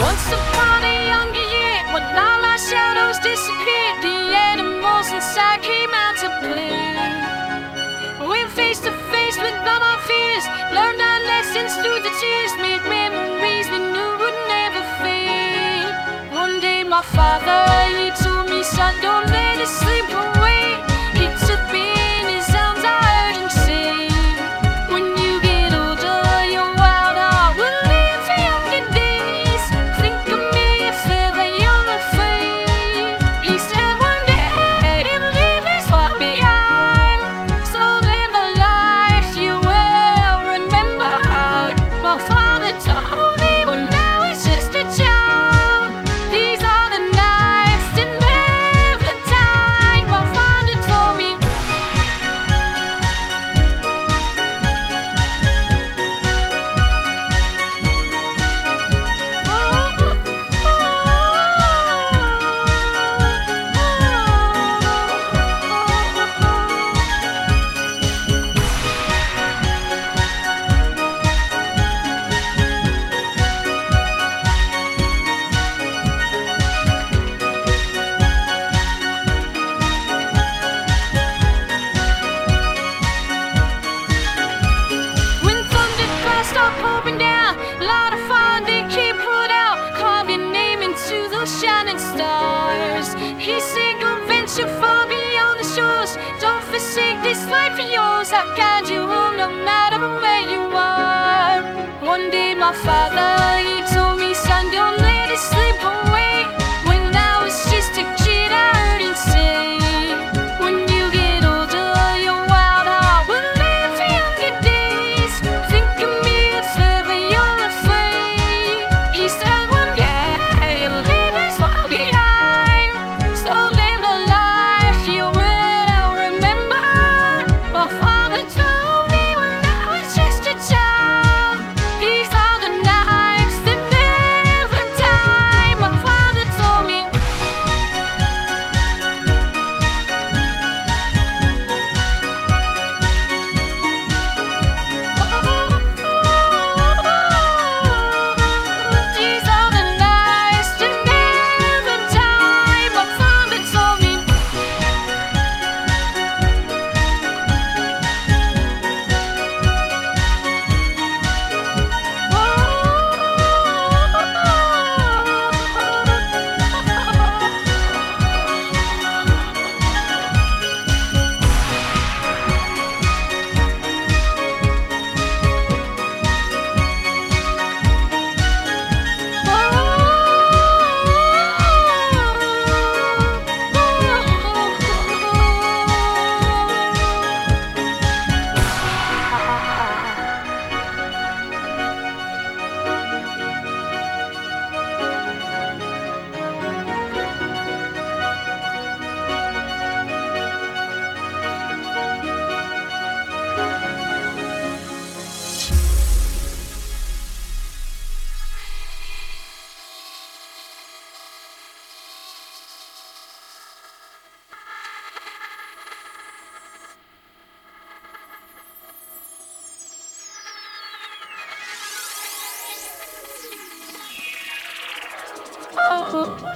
Once upon a younger year, when all our shadows disappeared, the animals inside came out to play. We're face to face with all our fears, learned our lessons through the tears, made memories we knew would never fade. One day, my father, he stars. He signaled venture far beyond the shores. Don't forsake this life of yours. I'll guide you home no matter where you are. One day, my father. 嗯